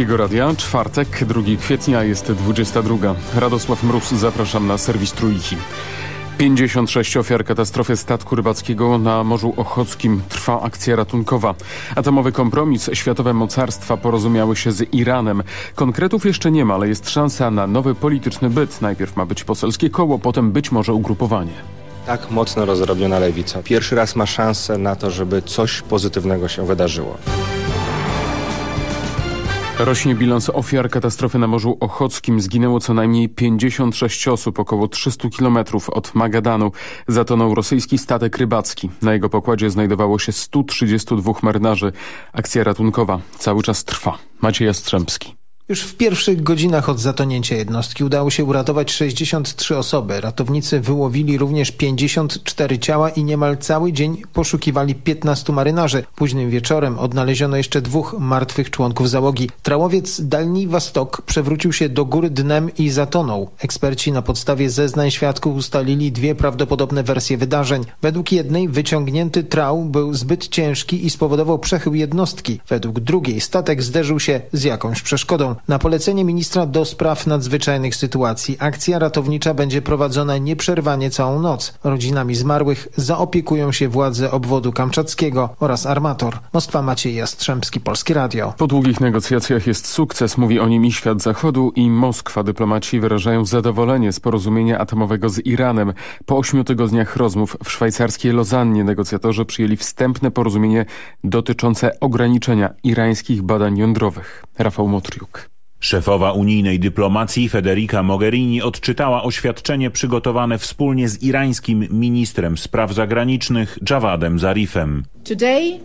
Polskiego Radia, czwartek, 2 kwietnia, jest 22. Radosław Mróz, zapraszam na serwis Trójki. 56 ofiar katastrofy statku rybackiego na Morzu Ochockim trwa akcja ratunkowa. Atomowy kompromis światowe mocarstwa porozumiały się z Iranem. Konkretów jeszcze nie ma, ale jest szansa na nowy polityczny byt. Najpierw ma być poselskie koło, potem być może ugrupowanie tak mocno rozrobiona lewica. Pierwszy raz ma szansę na to, żeby coś pozytywnego się wydarzyło. Rośnie bilans ofiar katastrofy na Morzu Ochockim. Zginęło co najmniej 56 osób, około 300 kilometrów od Magadanu. Zatonął rosyjski statek rybacki. Na jego pokładzie znajdowało się 132 marynarzy. Akcja ratunkowa cały czas trwa. Maciej Jastrzębski. Już w pierwszych godzinach od zatonięcia jednostki udało się uratować 63 osoby. Ratownicy wyłowili również 54 ciała i niemal cały dzień poszukiwali 15 marynarzy. Późnym wieczorem odnaleziono jeszcze dwóch martwych członków załogi. Trałowiec Dalni Wastok przewrócił się do góry dnem i zatonął. Eksperci na podstawie zeznań świadków ustalili dwie prawdopodobne wersje wydarzeń. Według jednej wyciągnięty trał był zbyt ciężki i spowodował przechył jednostki. Według drugiej statek zderzył się z jakąś przeszkodą. Na polecenie ministra do spraw nadzwyczajnych sytuacji akcja ratownicza będzie prowadzona nieprzerwanie całą noc. Rodzinami zmarłych zaopiekują się władze obwodu kamczackiego oraz armator. Moskwa Maciej Jastrzębski, Polskie Radio. Po długich negocjacjach jest sukces, mówi o nim i świat zachodu i Moskwa. Dyplomaci wyrażają zadowolenie z porozumienia atomowego z Iranem. Po ośmiu tygodniach rozmów w szwajcarskiej Lozannie negocjatorzy przyjęli wstępne porozumienie dotyczące ograniczenia irańskich badań jądrowych. Rafał Motriuk. Szefowa unijnej dyplomacji Federica Mogherini odczytała oświadczenie przygotowane wspólnie z irańskim ministrem spraw zagranicznych Jawadem Zarifem. Today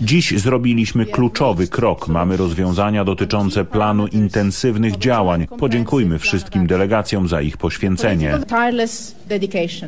Dziś zrobiliśmy kluczowy krok. Mamy rozwiązania dotyczące planu intensywnych działań. Podziękujmy wszystkim delegacjom za ich poświęcenie.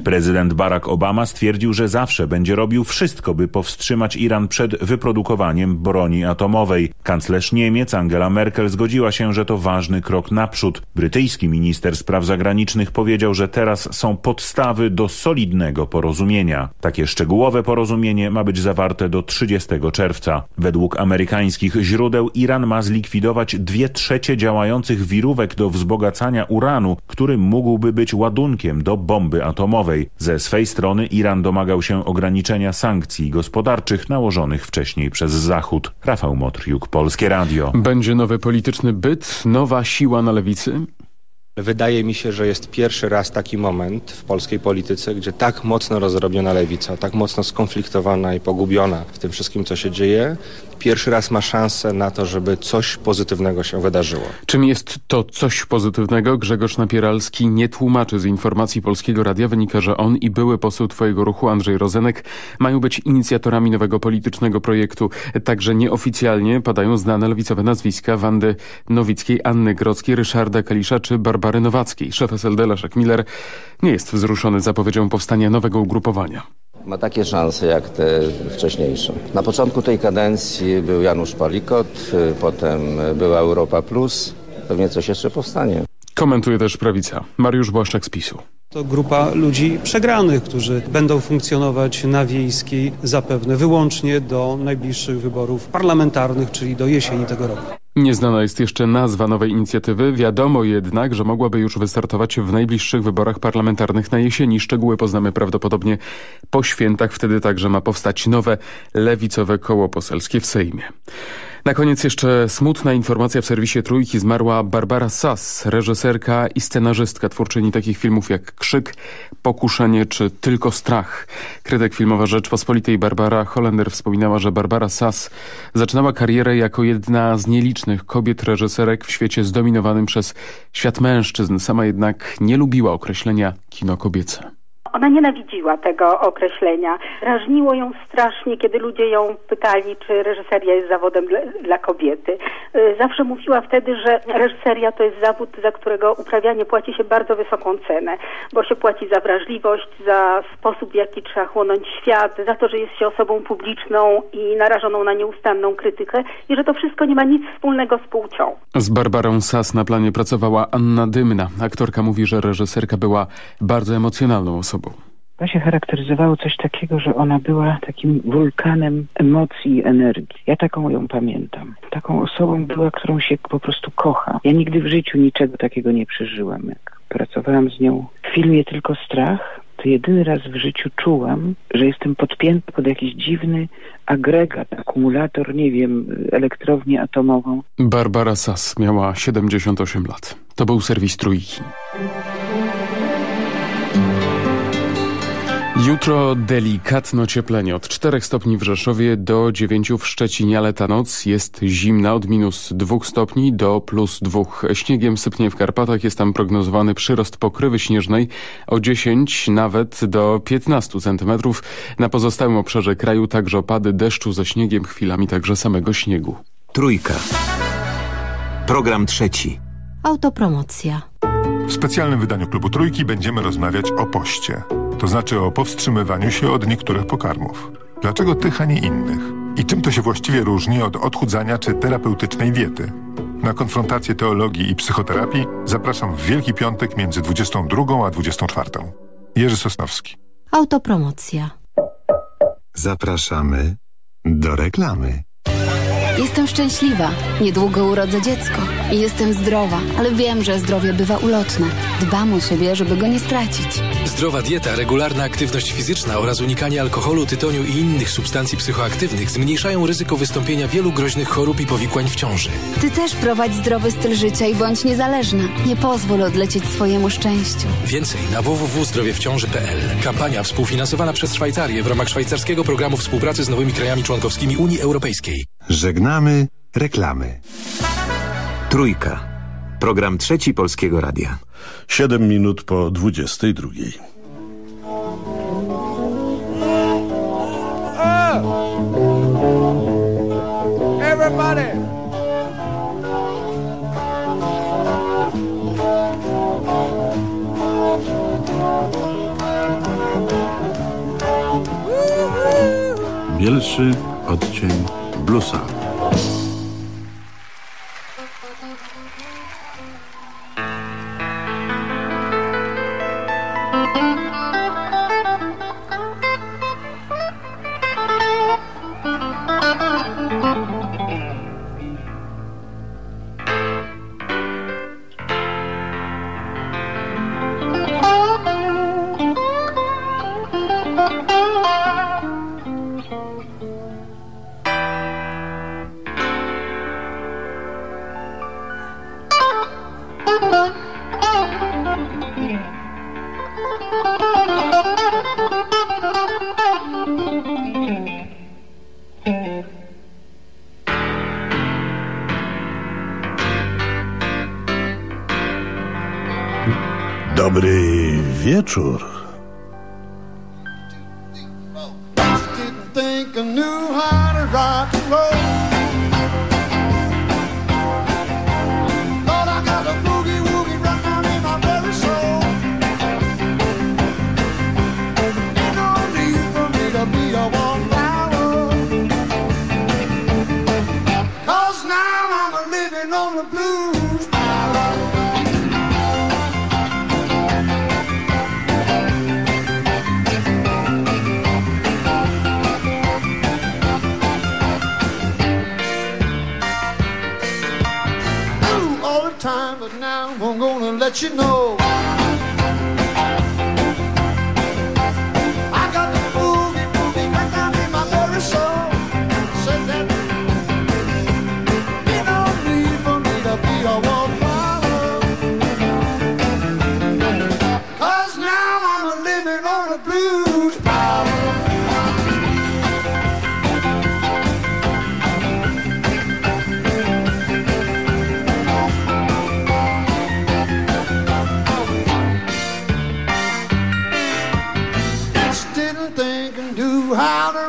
Prezydent Barack Obama stwierdził, że zawsze będzie robił wszystko, by powstrzymać Iran przed wyprodukowaniem broni atomowej. Kanclerz Niemiec Angela Merkel zgodziła się, że to ważny krok naprzód. Brytyjski minister spraw zagranicznych powiedział, że teraz są podstawy do solidnego porozumienia. Takie szczegółowe porozumienie ma być zawarte do 30 czerwca. Według amerykańskich źródeł Iran ma zlikwidować dwie trzecie działających wirówek do wzbogacania uranu, który mógłby być ładunkiem do bomby atomowej. Ze swej strony Iran domagał się ograniczenia sankcji gospodarczych nałożonych wcześniej przez Zachód. Rafał Motriuk, Polskie Radio. Będzie nowy polityczny byt, nowa siła na lewicy? Wydaje mi się, że jest pierwszy raz taki moment w polskiej polityce, gdzie tak mocno rozrobiona lewica, tak mocno skonfliktowana i pogubiona w tym wszystkim, co się dzieje, pierwszy raz ma szansę na to, żeby coś pozytywnego się wydarzyło. Czym jest to coś pozytywnego? Grzegorz Napieralski nie tłumaczy z informacji Polskiego Radia. Wynika, że on i były poseł Twojego ruchu Andrzej Rozenek mają być inicjatorami nowego politycznego projektu. Także nieoficjalnie padają znane lewicowe nazwiska Wandy Nowickiej, Anny Grodzkiej, Ryszarda Kalisza czy Barbary Nowackiej. Szef SLD Leszek Miller nie jest wzruszony zapowiedzią powstania nowego ugrupowania ma takie szanse jak te wcześniejsze. Na początku tej kadencji był Janusz Palikot, y, potem była Europa Plus. Pewnie coś jeszcze powstanie. Komentuje też prawica. Mariusz Błaszczak z PiSu. To grupa ludzi przegranych, którzy będą funkcjonować na wiejskiej zapewne wyłącznie do najbliższych wyborów parlamentarnych, czyli do jesieni tego roku. Nieznana jest jeszcze nazwa nowej inicjatywy. Wiadomo jednak, że mogłaby już wystartować w najbliższych wyborach parlamentarnych na jesieni. Szczegóły poznamy prawdopodobnie po świętach. Wtedy także ma powstać nowe lewicowe koło poselskie w Sejmie. Na koniec jeszcze smutna informacja w serwisie Trójki. Zmarła Barbara Sass, reżyserka i scenarzystka, twórczyni takich filmów jak Krzyk, Pokuszenie czy Tylko Strach. Krytyk filmowa Rzeczpospolitej Barbara Holender wspominała, że Barbara Sass zaczynała karierę jako jedna z nielicznych kobiet reżyserek w świecie zdominowanym przez świat mężczyzn. Sama jednak nie lubiła określenia kino kobiece. Ona nienawidziła tego określenia. Rażniło ją strasznie, kiedy ludzie ją pytali, czy reżyseria jest zawodem dla, dla, kobiety. Y, zawsze mówiła wtedy, że reżyseria to jest zawód, za którego uprawianie płaci się bardzo wysoką cenę, bo się płaci za wrażliwość, za sposób, w jaki trzeba chłonąć świat, za to, że jest się osobą publiczną i narażoną na nieustanną krytykę i że to wszystko nie ma nic wspólnego z płcią. Z Barbarą Sas na planie pracowała Anna Dymna. Aktorka mówi, że reżyserka była bardzo emocjonalną osobą. Się charakteryzowało coś takiego, że ona była takim wulkanem emocji i energii. Ja taką ją pamiętam. Taką osobą była, którą się po prostu kocha. Ja nigdy w życiu niczego takiego nie przeżyłam. Jak pracowałam z nią w filmie Tylko Strach, to jedyny raz w życiu czułam, że jestem podpięta pod jakiś dziwny agregat, akumulator, nie wiem, elektrownię atomową. Barbara Sass miała 78 lat. To był serwis Trójki. Jutro delikatno cieplenie od 4 stopni w Rzeszowie do 9 w Szczecinie, ale ta noc jest zimna od minus 2 stopni do plus 2. Śniegiem sypnie w Karpatach, jest tam prognozowany przyrost pokrywy śnieżnej o 10 nawet do 15 centymetrów. Na pozostałym obszarze kraju także opady deszczu ze śniegiem, chwilami także samego śniegu. Trójka. Program trzeci. Autopromocja. W specjalnym wydaniu Klubu Trójki będziemy rozmawiać o poście to znaczy o powstrzymywaniu się od niektórych pokarmów. Dlaczego tych, a nie innych? I czym to się właściwie różni od odchudzania czy terapeutycznej diety? Na konfrontację teologii i psychoterapii zapraszam w Wielki Piątek między 22 a 24. Jerzy Sosnowski. Autopromocja. Zapraszamy do reklamy. Jestem szczęśliwa. Niedługo urodzę dziecko. I jestem zdrowa, ale wiem, że zdrowie bywa ulotne. Dbam o siebie, żeby go nie stracić. Zdrowa dieta, regularna aktywność fizyczna oraz unikanie alkoholu, tytoniu i innych substancji psychoaktywnych zmniejszają ryzyko wystąpienia wielu groźnych chorób i powikłań w ciąży. Ty też prowadź zdrowy styl życia i bądź niezależna. Nie pozwól odlecieć swojemu szczęściu. Więcej na www.zdrowiewciąży.pl. Kampania współfinansowana przez Szwajcarię w ramach szwajcarskiego programu współpracy z nowymi krajami członkowskimi Unii Europejskiej. Reklamy. Trójka. Program trzeci Polskiego Radia. Siedem minut po dwudziestej drugiej. Everybody! Bielszy odcień bluesa. Wieczór. how to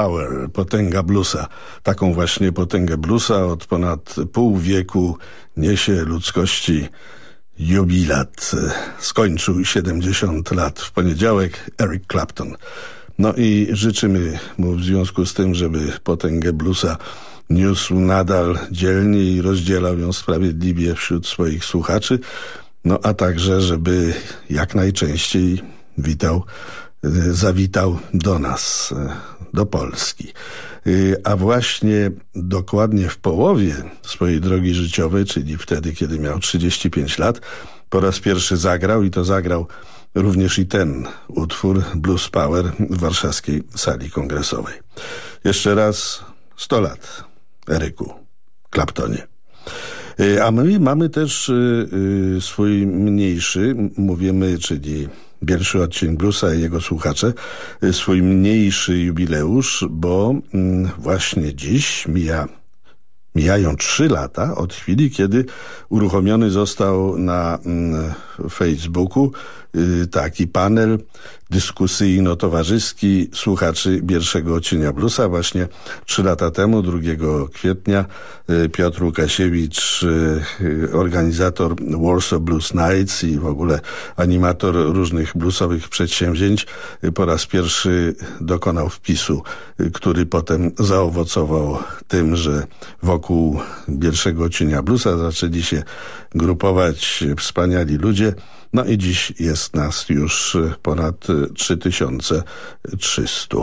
Power, potęga bluesa. Taką właśnie potęgę bluesa od ponad pół wieku niesie ludzkości jubilat. Skończył 70 lat w poniedziałek Eric Clapton. No i życzymy mu w związku z tym, żeby potęgę bluesa niósł nadal dzielnie i rozdzielał ją sprawiedliwie wśród swoich słuchaczy. No a także, żeby jak najczęściej witał zawitał do nas, y, do Polski. Y, A właśnie dokładnie w połowie swojej drogi życiowej, czyli wtedy, kiedy miał 35 lat, po raz pierwszy zagrał i to zagrał również i ten utwór Blues Power w warszawskiej sali kongresowej. Jeszcze raz 100 lat, Eryku Claptonie. Y, A my mamy też swój mniejszy, mówimy, czyli pierwszy odcień bluesa i jego słuchacze, y, swój mniejszy jubileusz, bo mm, właśnie dziś mija Mijają trzy lata od chwili, kiedy uruchomiony został na mm, Facebooku taki panel dyskusyjno-towarzyski słuchaczy pierwszego odcienia bluesa. Właśnie trzy lata temu, 2 kwietnia, y, Piotr Łukasiewicz, y, y, organizator Warsaw Blues Nights i w ogóle animator różnych bluesowych przedsięwzięć, y, po raz pierwszy dokonał wpisu, y, który potem zaowocował tym, że wokół pierwszego odcienia bluesa zaczęli się grupować wspaniali ludzie. No i dziś jest nas już y, ponad y, 3300.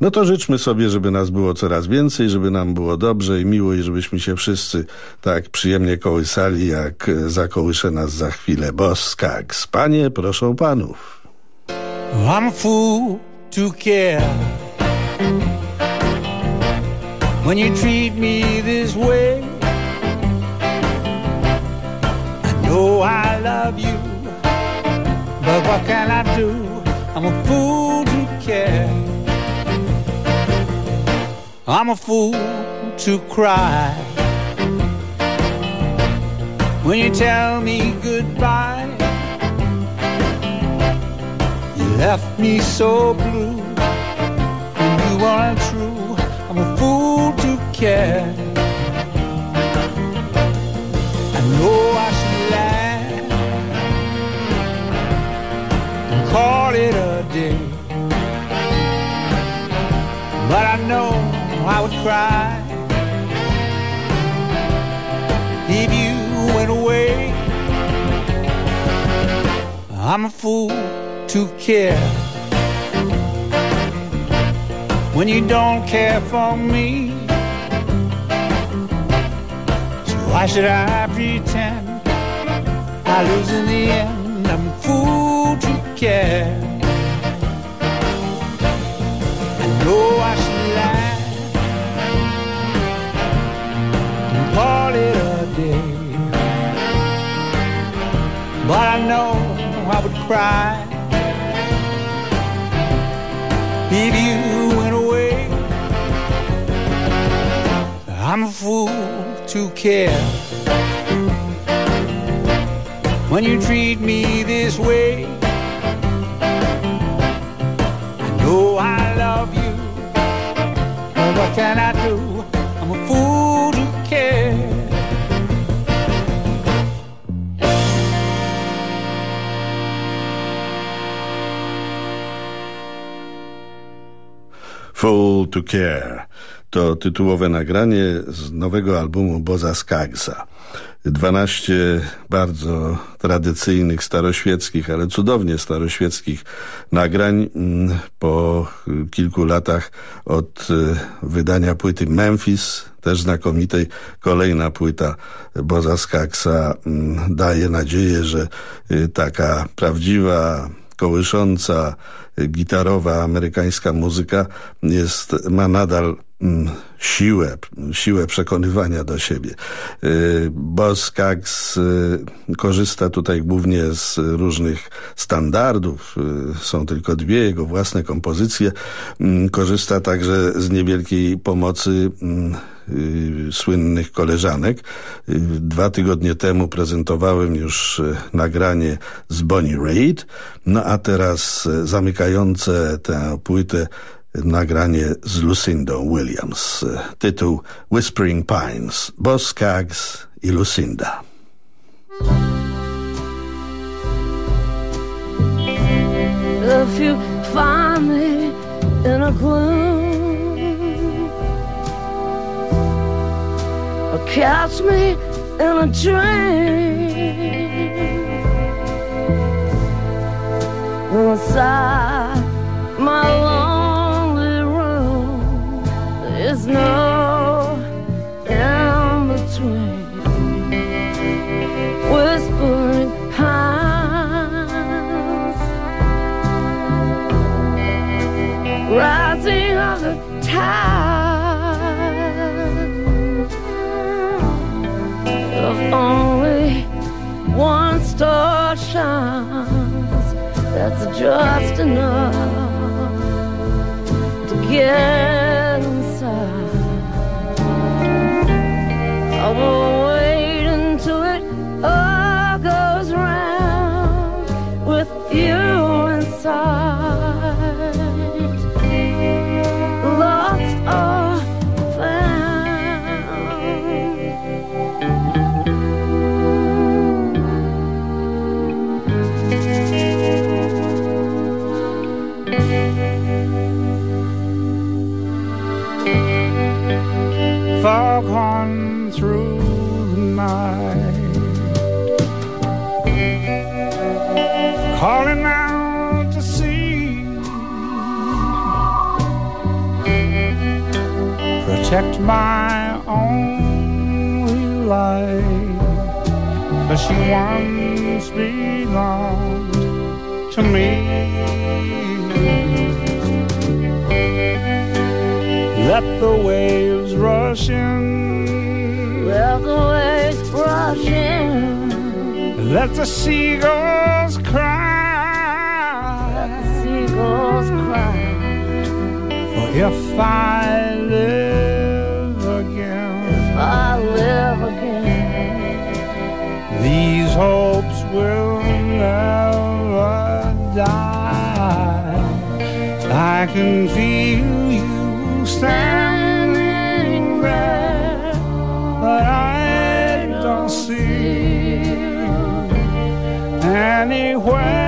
No to życzmy sobie, żeby nas było coraz więcej, żeby nam było dobrze i miło i żebyśmy się wszyscy tak przyjemnie kołysali, jak y, zakołysze nas za chwilę Boskak. Panie, proszę panów. I'm fool to care when you treat me this way. Know I love you, but what can I do? I'm a fool to care. I'm a fool to cry when you tell me goodbye. You left me so blue when you weren't true. I'm a fool to care. Call it a day, but I know I would cry if you went away. I'm a fool to care when you don't care for me. So why should I pretend I lose in the end? I'm a fool care. I know I should lie and call it a day, but I know I would cry if you went away. I'm a fool to care when you treat me this way. Know I love you, but what can I do? I'm a fool to care. Fool to Care. To tytułowe nagranie z nowego albumu Boza Skagsa. 12 bardzo tradycyjnych, staroświeckich, ale cudownie staroświeckich nagrań mm, po kilku latach od y, wydania płyty Memphis, też znakomitej. Kolejna płyta Boza Skagsa mm, daje nadzieję, że y, taka prawdziwa, kołysząca, gitarowa amerykańska muzyka jest, ma nadal mm, siłę, siłę przekonywania do siebie. Y, Boss Skaggs y, korzysta tutaj głównie z różnych standardów. Y, Są tylko dwie jego własne kompozycje. Mm, Korzysta także z niewielkiej pomocy mm, y, słynnych koleżanek. Y, Dwa tygodnie temu prezentowałem już y, nagranie z Bonnie Raitt, no a teraz zamykające tę płytę nagranie z Lucindą Williams. Tytuł Whispering Pines, Boss i Lucinda. If you find me in a gloom or catch me in a dream. Inside my lonely room is no. Shines, that's just enough to get inside. I won't wait until it all goes round with you Protect my only life, cause she once belonged to me. Let the waves rush in. Let the waves rush in. Let the seagulls cry. Let the seagulls cry. For if I these hopes will never die. I can feel you standing there, but I don't see anywhere.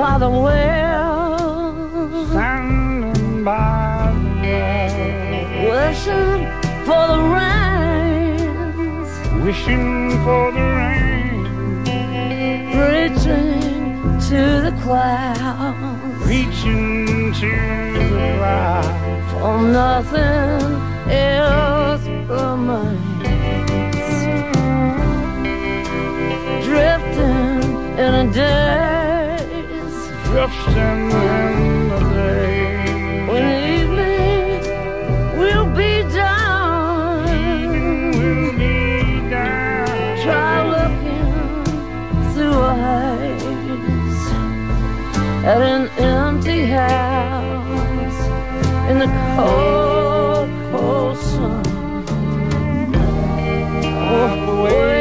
By the well, standing by the well, wishing for the rains, wishing for the rain, reaching to the clouds, reaching to the clouds, for nothing else remains. Drifting in a daze, drifting in the day. when evening will be done. We'll be down. Try looking through haze at an empty house in the cold, cold sun. Oh,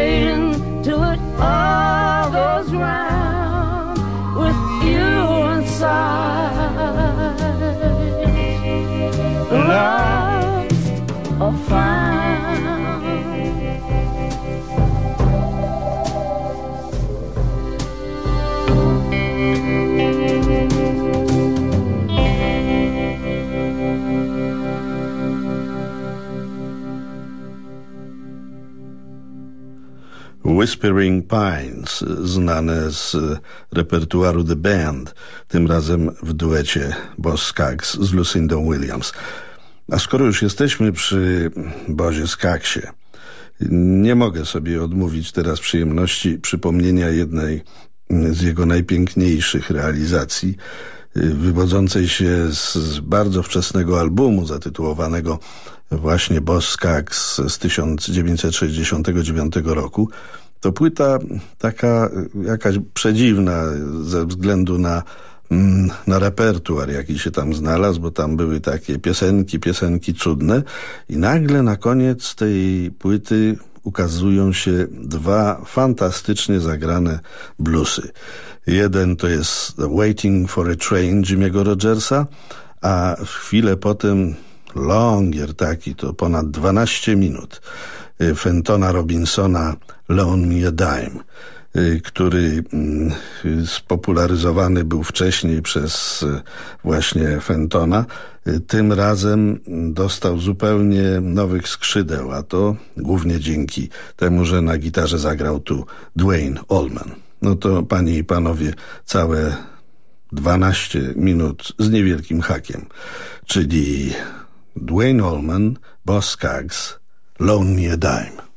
Whispering Pines, znane z repertuaru The Band, tym razem w duecie Boss Skaggs z Lucindą Williams. A skoro już jesteśmy przy Bozie Skaggsie, nie mogę sobie odmówić teraz przyjemności przypomnienia jednej z jego najpiękniejszych realizacji, wywodzącej się z bardzo wczesnego albumu zatytułowanego właśnie Boss Skaggs z 1969 roku. To płyta taka jakaś przedziwna ze względu na, na repertuar, jaki się tam znalazł, bo tam były takie piosenki, piosenki cudne i nagle na koniec tej płyty ukazują się dwa fantastycznie zagrane bluesy. Jeden to jest Waiting for a Train Jimmy'ego Rogersa, a chwilę potem Longer taki, to ponad 12 minut. Fentona Robinsona Me a Dime, który spopularyzowany był wcześniej przez właśnie Fentona. Tym razem dostał zupełnie nowych skrzydeł, a to głównie dzięki temu, że na gitarze zagrał tu Dwayne Allman. No to panie i panowie, całe 12 minut z niewielkim hakiem, czyli Dwayne Allman, Boss Skaggs, Loan Me a Dime.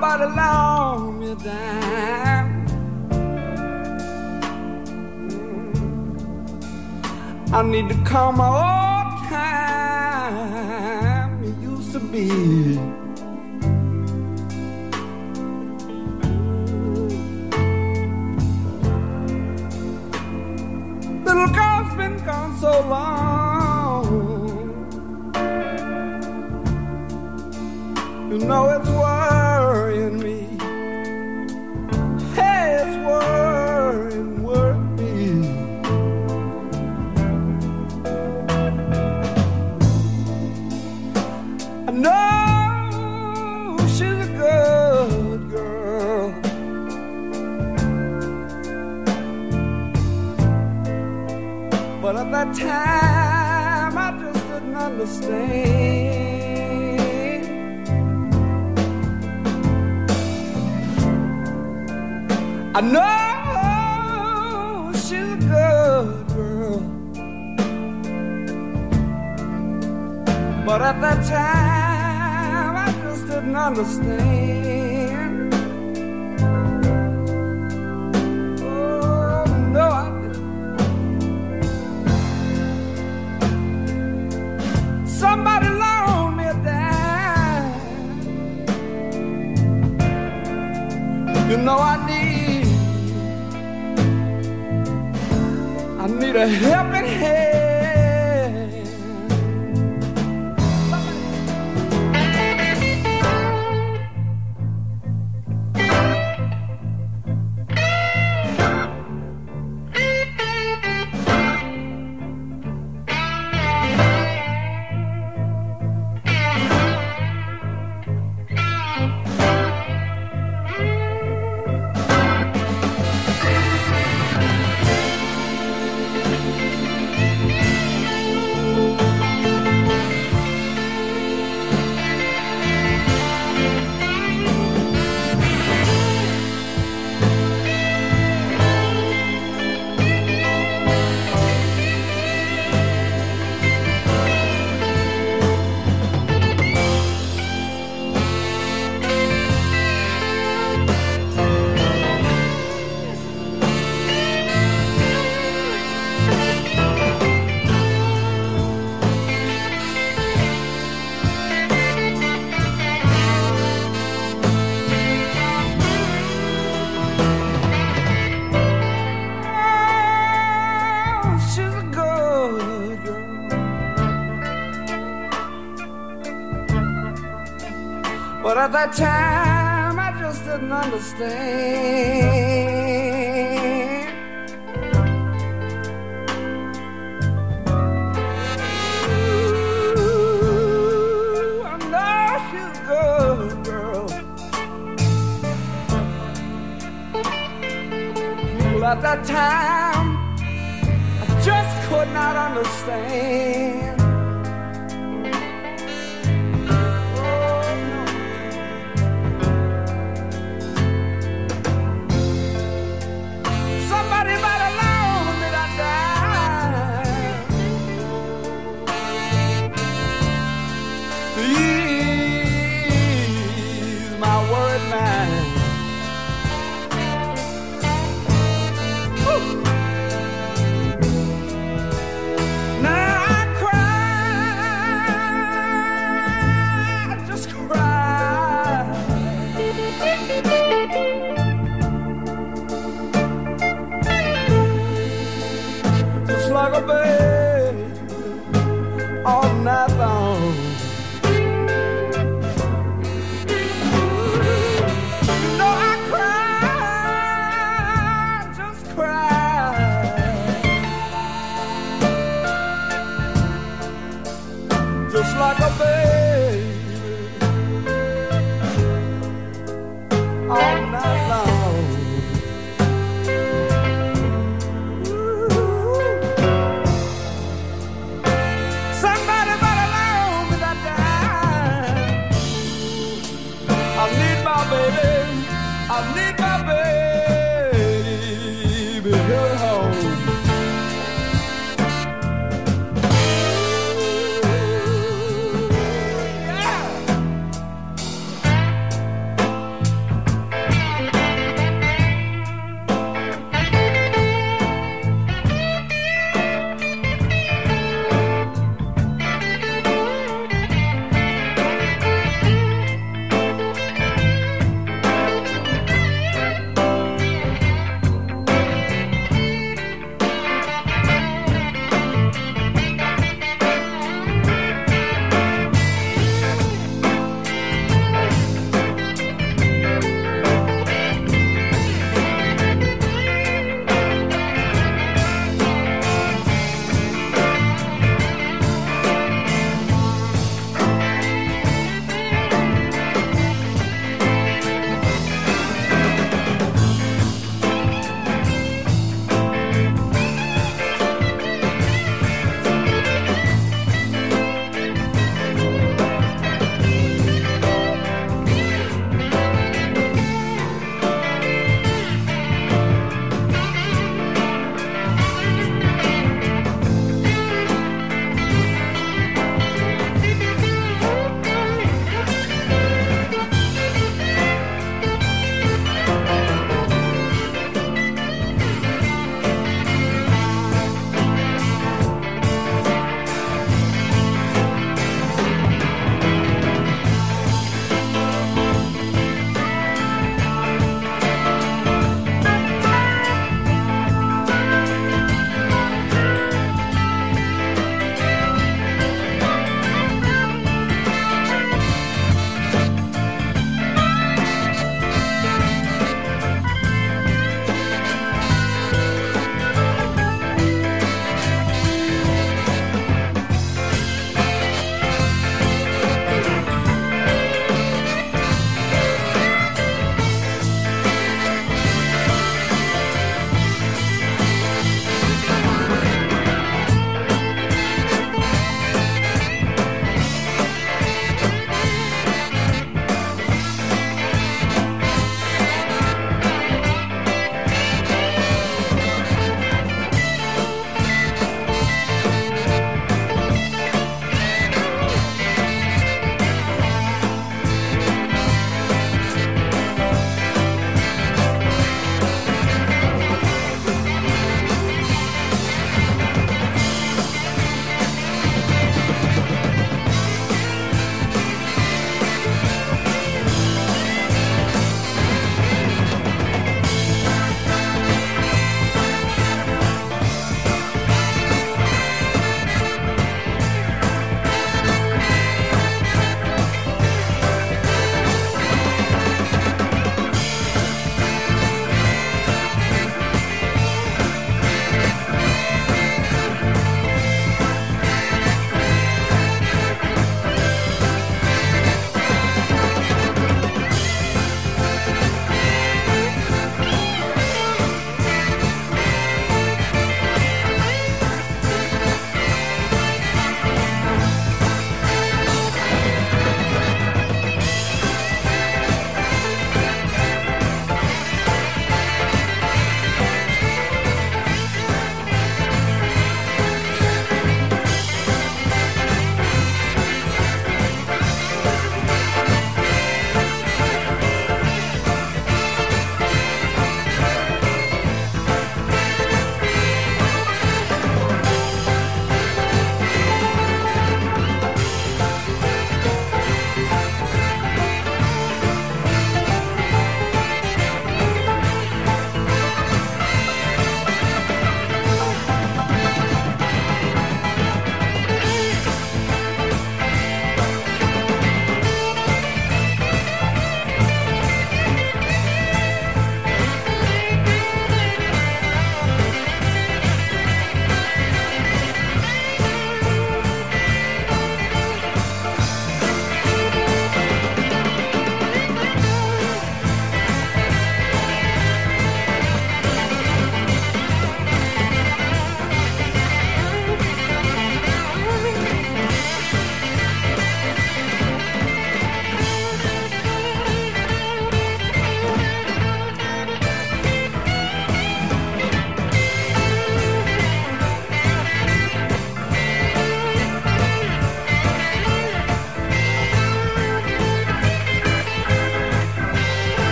Somebody loan me dime. I need to call my old time. It used to be. Little girl's been gone so long. You know it's time, I just didn't understand. I know she's a good girl. But at that time, I just didn't understand. You know I need, I need a helping At that time, I just didn't understand. Ooh, I know she's good, girl. People at that time.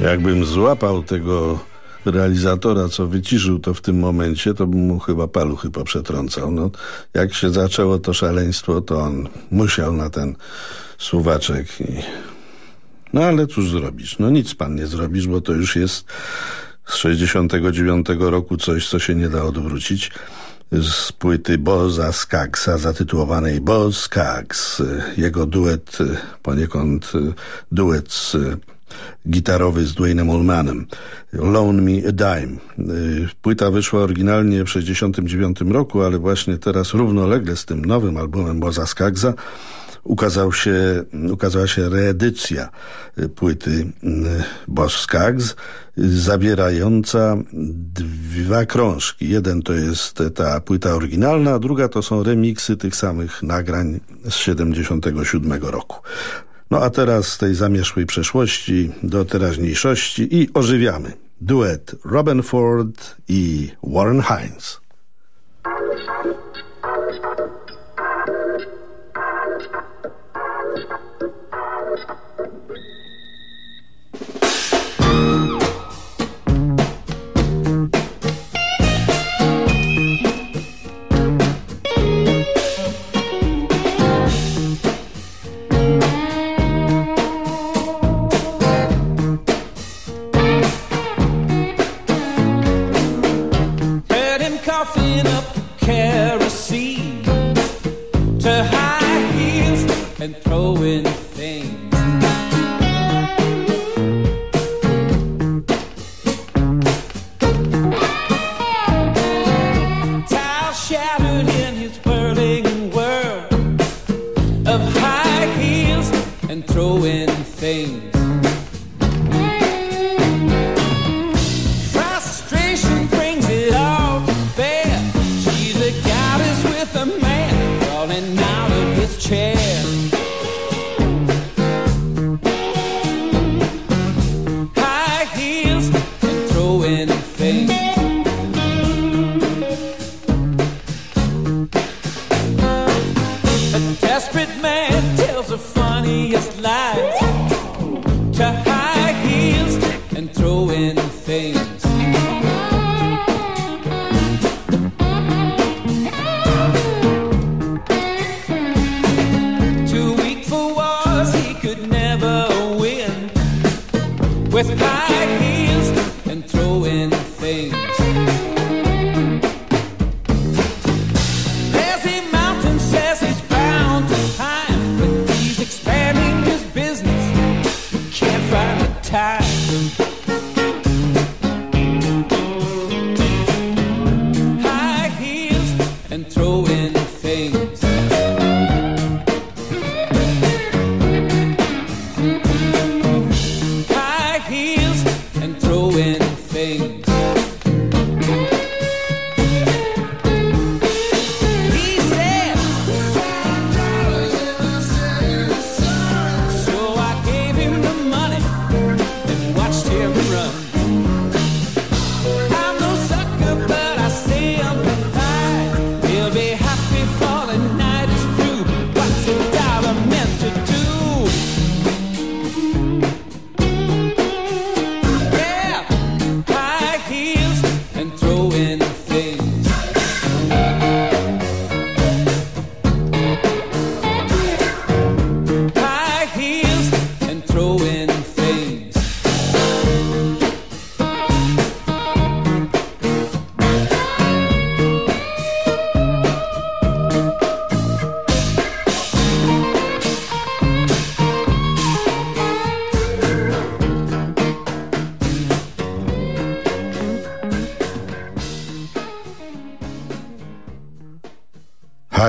Jakbym złapał tego realizatora, co wyciszył to w tym momencie, to mu chyba paluchy poprzetrącał. No, jak się zaczęło to szaleństwo, to on musiał na ten suwaczek i... No ale cóż zrobisz? No nic pan nie zrobisz, bo to już jest z 69 roku coś, co się nie da odwrócić z płyty Boza Skagsa zatytułowanej Boz Skaggs. Jego duet, poniekąd duet gitarowy z Dwaynem Allmanem. Loan Me a Dime. Płyta wyszła oryginalnie w 69 roku, ale właśnie teraz równolegle z tym nowym albumem Boza Skagsa ukazał się, ukazała się reedycja płyty Boss Skaggs zawierająca dwa krążki. Jeden to jest ta płyta oryginalna, a druga to są remiksy tych samych nagrań z 77 roku. No a teraz z tej zamieszłej przeszłości do teraźniejszości i ożywiamy. Duet Robin Ford i Warren Hines.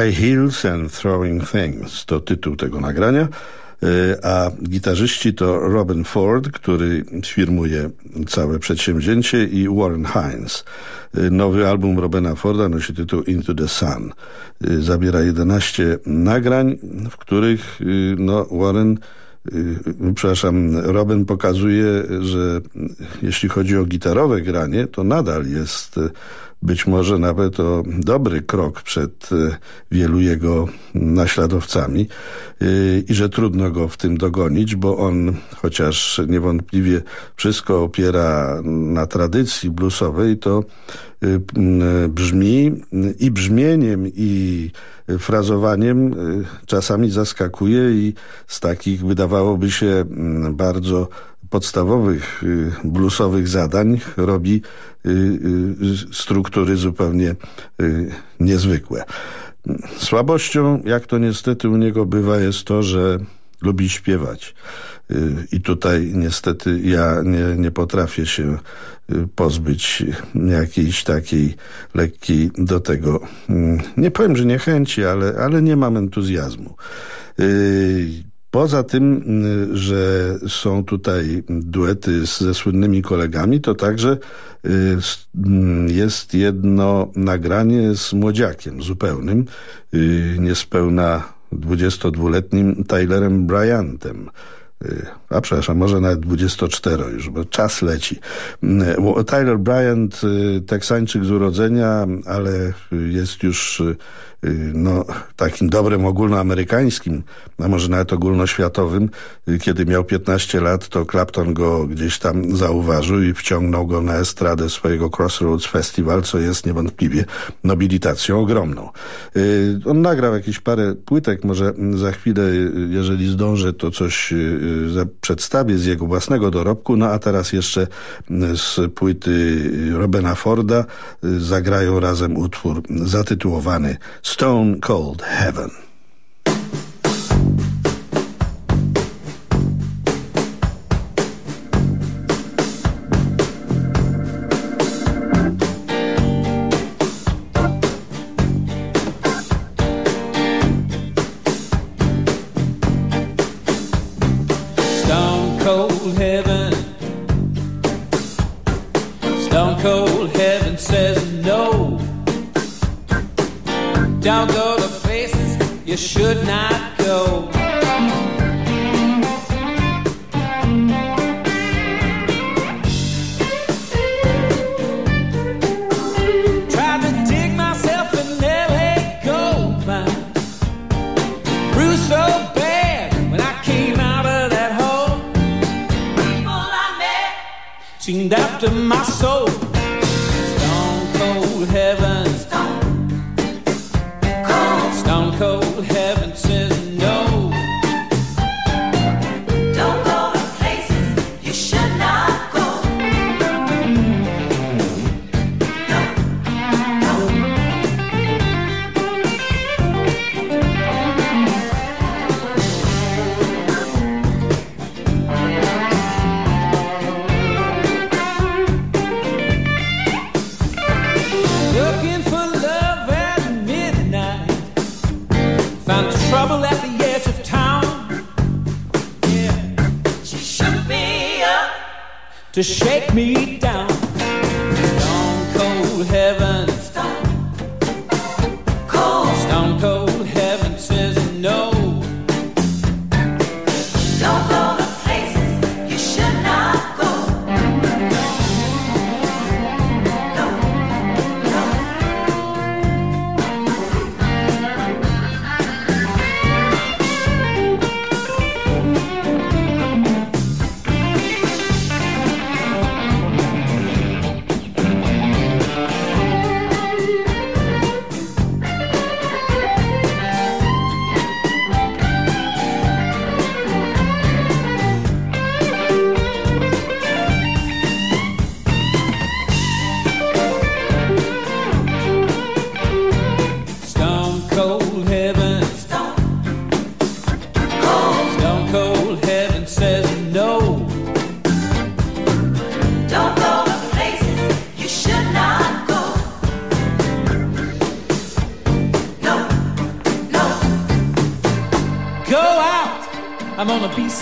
High Heels and Throwing Things to tytuł tego nagrania, e, a gitarzyści to Robin Ford, który firmuje całe przedsięwzięcie i Warren Hines. E, nowy album Robina Forda nosi tytuł Into the Sun. E, zabiera 11 nagrań, w których no, Warren przepraszam, Robin pokazuje, że jeśli chodzi o gitarowe granie, to nadal jest być może nawet o dobry krok przed e, wielu jego naśladowcami e, i że trudno go w tym dogonić, bo on chociaż niewątpliwie wszystko opiera na tradycji bluesowej, to e, brzmi i brzmieniem i frazowaniem czasami zaskakuje i z takich wydawałoby się bardzo podstawowych bluesowych zadań robi struktury zupełnie niezwykłe. Słabością, jak to niestety u niego bywa, jest to, że lubi śpiewać. I tutaj niestety ja nie, nie potrafię się pozbyć jakiejś takiej lekkiej do tego, nie powiem, że niechęci, ale, ale nie mam entuzjazmu. Poza tym, że są tutaj duety ze słynnymi kolegami, to także jest jedno nagranie z młodziakiem zupełnym, niespełna 22-letnim Tylerem Bryantem a przepraszam, może nawet 24 już, bo czas leci. Tyler Bryant, teksańczyk z urodzenia, ale jest już no, takim dobrem ogólnoamerykańskim, a może nawet ogólnoświatowym. Kiedy miał 15 lat, to Clapton go gdzieś tam zauważył i wciągnął go na estradę swojego Crossroads Festival, co jest niewątpliwie nobilitacją ogromną. On nagrał jakieś parę płytek, może za chwilę, jeżeli zdążę, to coś przedstawię z jego własnego dorobku, no a teraz jeszcze z płyty Robena Forda zagrają razem utwór zatytułowany Stone Cold Heaven.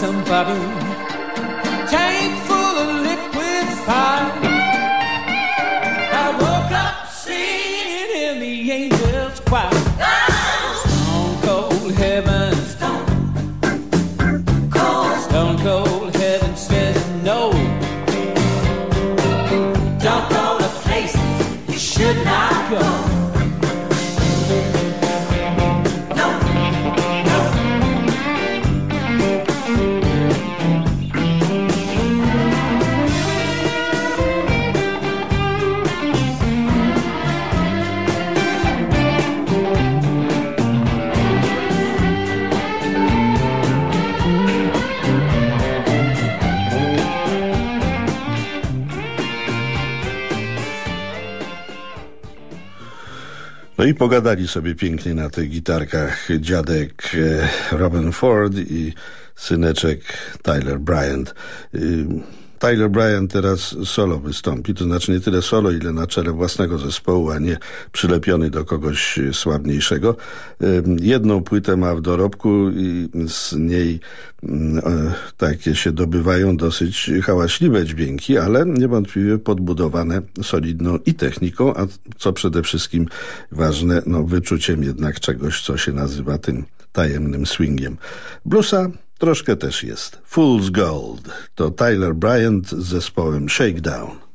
Gonna pogadali sobie pięknie na tych gitarkach dziadek e, Robin Ford i syneczek Tyler Bryant. Tyler Bryant teraz solo wystąpi, to znaczy nie tyle solo, ile na czele własnego zespołu, a nie przylepiony do kogoś słabniejszego. Jedną płytę ma w dorobku i z niej takie się dobywają dosyć hałaśliwe dźwięki, ale niewątpliwie podbudowane solidną i techniką, a co przede wszystkim ważne, no wyczuciem jednak czegoś, co się nazywa tym tajemnym swingiem. Bluesa Troszkę też jest. Fool's Gold to Tyler Bryant z zespołem Shakedown.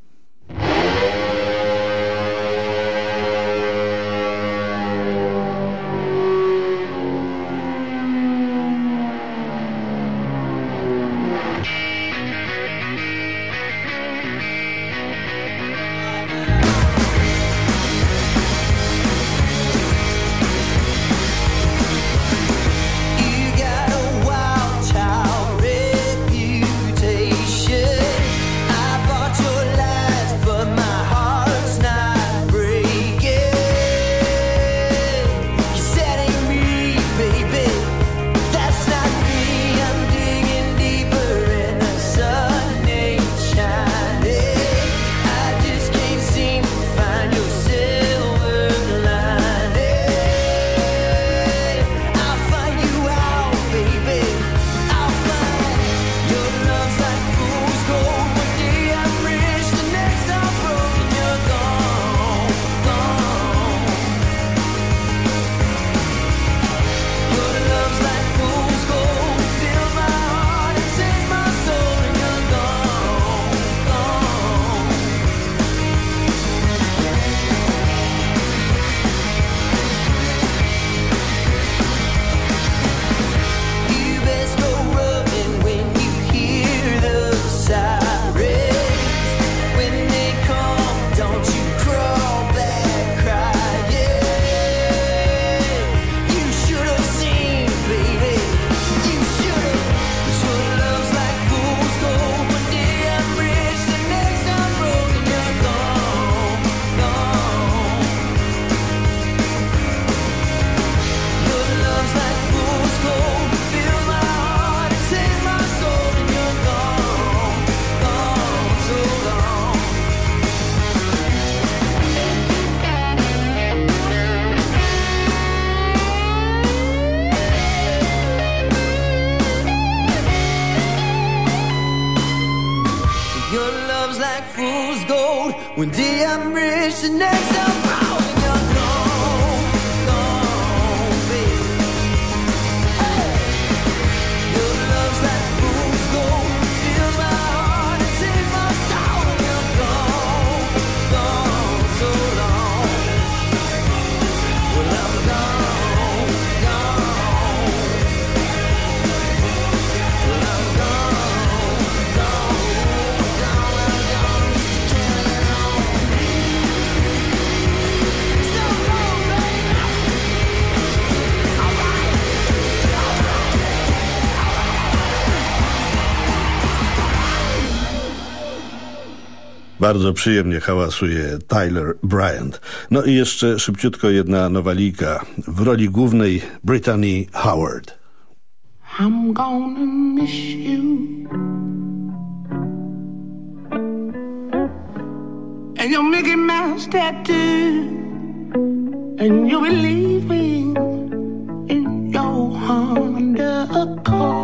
Bardzo przyjemnie hałasuje Tyler Bryant. No i jeszcze szybciutko jedna nowalika w roli głównej Brittany Howard. I'm gonna miss you And your Mickey Mouse tattoo And you'll be leaving in your Honda Accord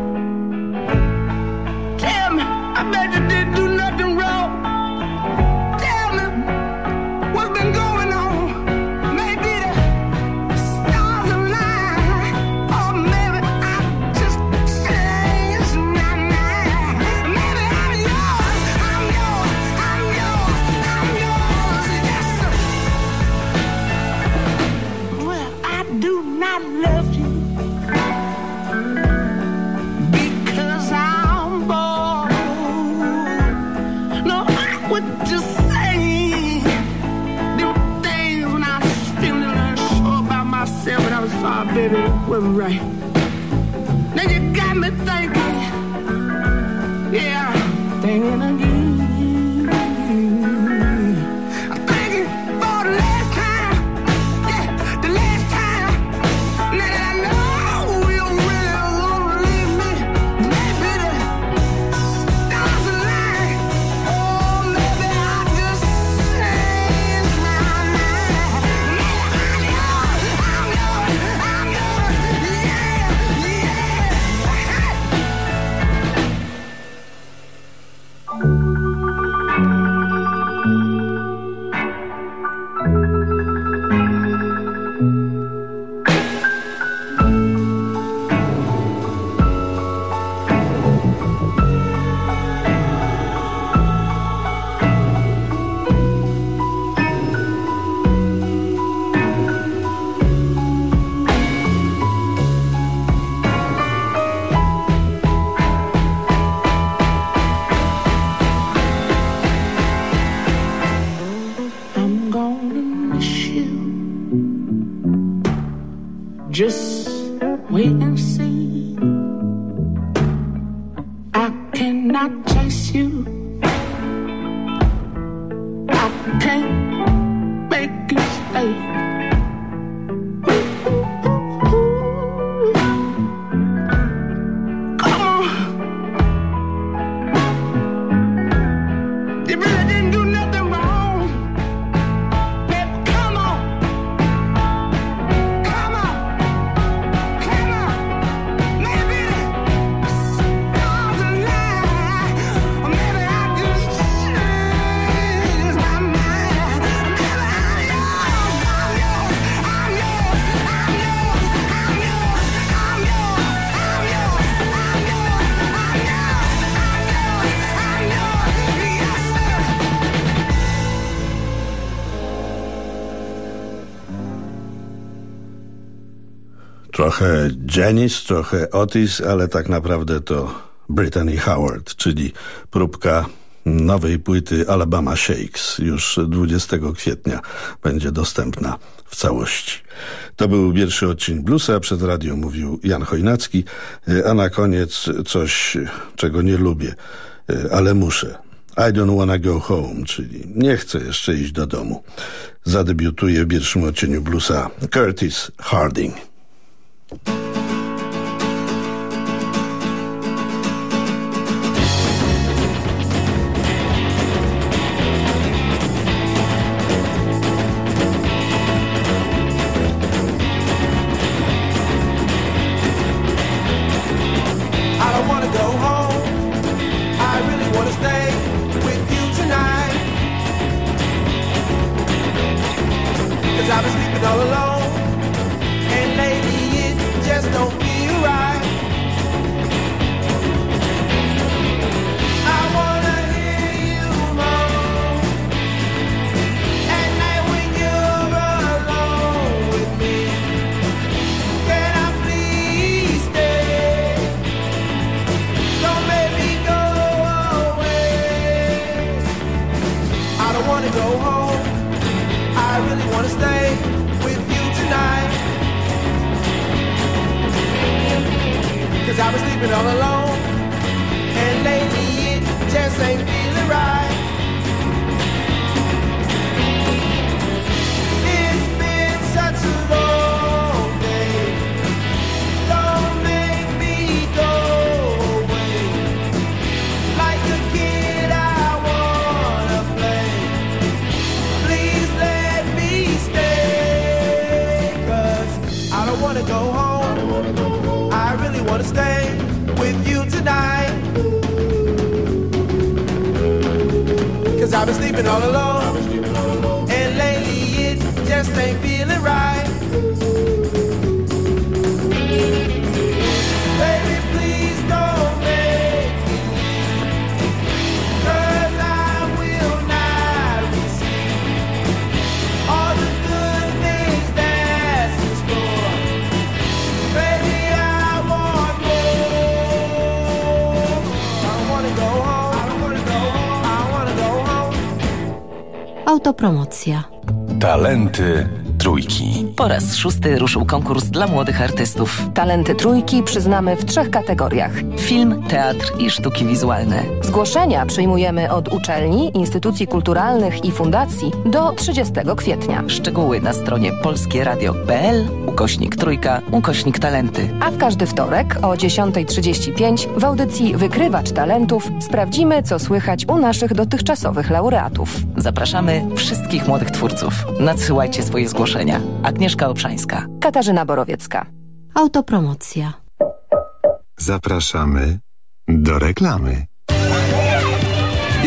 We're right. Now you got me thinking. trochę Janis, trochę Otis, ale tak naprawdę to Brittany Howard, czyli próbka nowej płyty Alabama Shakes już 20 kwietnia będzie dostępna w całości. To był pierwszy odcinek Bluesa, przed radio mówił Jan Chojnacki, e, a na koniec coś, czego nie lubię, e, ale muszę. I don't wanna go home, czyli nie chcę jeszcze iść do domu. Zadebiutuje w pierwszym odcieniu bluesa Curtis Harding. Thank you. wanna stay with you tonight. Cause I've been sleeping all alone. And lately it just ain't feeling right. Autopromocja. Talenty Trójki. Po raz szósty ruszył konkurs dla młodych artystów. Talenty Trójki przyznamy w trzech kategoriach: film, teatr i sztuki wizualne. Zgłoszenia przyjmujemy od uczelni, instytucji kulturalnych i fundacji do 30 kwietnia. Szczegóły na stronie polskieradio.pl, ukośnik trójka, ukośnik talenty. A w każdy wtorek o 10.35 w audycji Wykrywacz Talentów sprawdzimy, co słychać u naszych dotychczasowych laureatów. Zapraszamy wszystkich młodych twórców. Nadsyłajcie swoje zgłoszenia. Agnieszka Obszańska. Katarzyna Borowiecka. Autopromocja. Zapraszamy do reklamy.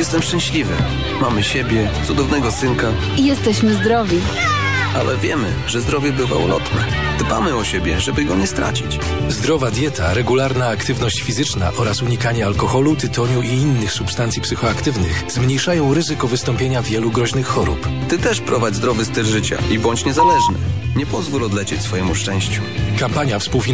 Jestem szczęśliwy. Mamy siebie, cudownego synka, I jesteśmy zdrowi. ale wiemy, że zdrowie bywa ulotne. Dbamy o siebie, żeby go nie stracić. Zdrowa dieta, regularna aktywność fizyczna oraz unikanie alkoholu, tytoniu i innych substancji psychoaktywnych zmniejszają ryzyko wystąpienia wielu groźnych chorób. Ty też prowadź zdrowy styl życia i bądź niezależny. Nie pozwól odlecieć swojemu szczęściu. Kampania współfinansowana